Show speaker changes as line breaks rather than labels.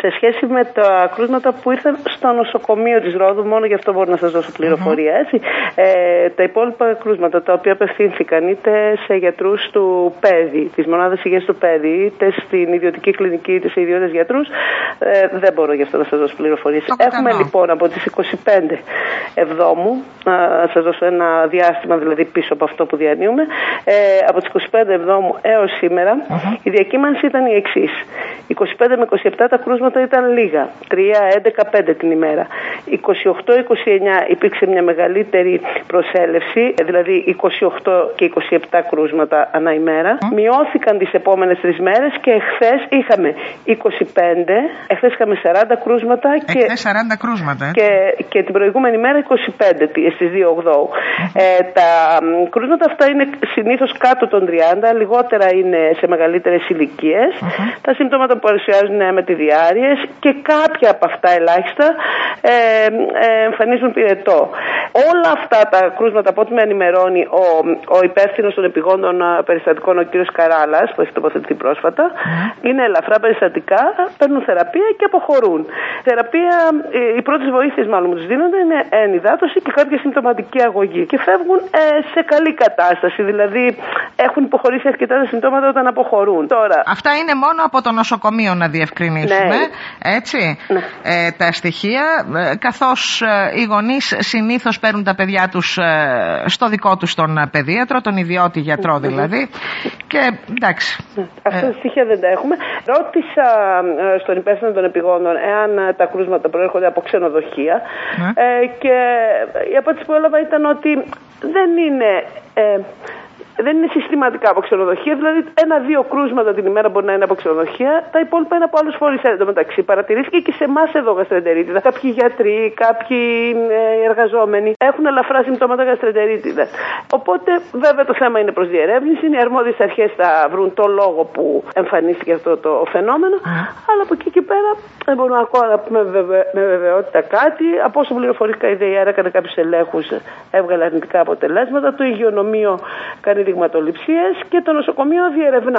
σε σχέση με τα κρούσματα που ήρθαν στο νοσοκομείο της Ρόδου, μόνο γι' αυτό μπορώ να σας δώσω πληροφορία, έτσι. Ε, τα υπόλοιπα κρούσματα τα οποία απευθύνθηκαν είτε σε γιατρούς του ΠΕΔΗ, της μονάδας υγείας του ΠΕΔΗ, είτε στην ιδιωτική κλινική, είτε σε ιδιώτες γιατρούς, ε, δεν μπορώ γι' αυτό να σας δώσω πληροφορίες. Έχουμε λοιπόν από τις 25 Εβδόμου, να σας δώσω ένα διάστημα δηλαδή πίσω από αυτό που διανύουμε, ε, από τις 25 Εβδόμου έως σήμερα, η διακύμανση ήταν η εξής. 25 με 27 τα κρούσματα ήταν λίγα. 3, 11, 5 την ημέρα. 28-29 υπήρξε μια μεγαλύτερη προσέλευση, δηλαδή 28 και 27 κρούσματα ανά ημέρα. Μειώθηκαν τις επόμενες τρεις μέρες και εχθές είχαμε 25, εχθές είχαμε 40 κρούσματα και,
Εχθές 40 κρούσματα, ε.
και, και την προηγούμενη μέρα 25 στις 2 Οκτώου. Ε, τα μ, κρούσματα αυτά είναι συνήθως κάτω των 30, λιγότερα είναι σε μεγαλύτερες ηλικίες. Τα συμπτώματα που παρουσιάζουν είναι με τη διάρειε και κάποια από αυτά ελάχιστα ε, ε, εμφανίζουν πυρετό. Όλα αυτά τα κρούσματα, από ό,τι με ενημερώνει ο, ο υπεύθυνος των επιγόντων ε, περιστατικών, ο κ. Καράλας, που έχει τοποθετηθεί πρόσφατα, είναι ελαφρά περιστατικά, παίρνουν θεραπεία και αποχωρούν. Θεραπεία, ε, οι πρώτες βοήθειες μάλλον που τους δίνονται είναι ενυδάτωση και κάποια συμπτωματική αγωγή. Και φεύγουν ε, σε καλή κατάσταση, δηλαδή έχουν υποχωρήσει αρκετά τα συμπτώματα όταν αποχωρούν. Τώρα,
Αυτά είναι μόνο από το νοσοκομείο να διευκρινίσουμε,
Ναι.
έτσι, ε, τα στοιχεία, ε, καθώς ε, οι γονείς συνήθως παίρνουν τα παιδιά τους ε, στο δικό τους τον ε, παιδίατρο, τον ιδιώτη γιατρό δηλαδή, και εντάξει.
Αυτά τα στοιχεία δεν τα έχουμε. Ρώτησα ε, στον υπεύθυνο των επιγόντων εάν ε, τα κρούσματα προέρχονται από ξενοδοχεία
Ναι.
ε, και η απάντηση που έλαβα ήταν ότι δεν είναι. Ε, δεν είναι συστηματικά από ξενοδοχεία, δηλαδή ένα-δύο κρούσματα την ημέρα μπορεί να είναι από ξενοδοχεία, τα υπόλοιπα είναι από άλλους φορείς. Εν τω μεταξύ, παρατηρήθηκε και σε εμάς εδώ γαστρεντερίτιδα. Κάποιοι γιατροί, κάποιοι ε, εργαζόμενοι έχουν ελαφρά συμπτώματα γαστρεντερίτιδα. Οπότε, βέβαια, το θέμα είναι προς διερεύνηση. Οι αρμόδιες αρχές θα βρουν το λόγο που εμφανίστηκε αυτό το φαινόμενο. Αλλά από εκεί και πέρα δεν μπορούμε ακόμα να πούμε βεβαι- με βεβαιότητα κάτι. Από όσο πληροφορήθηκα, η ΔΕΙΑΡ έκανε κάποιους ελέγχους, έβγαλε αρνητικά αποτελέσματα. Το υγειονομείο κάνει δειγματοληψίες και το νοσοκομείο διερευνά.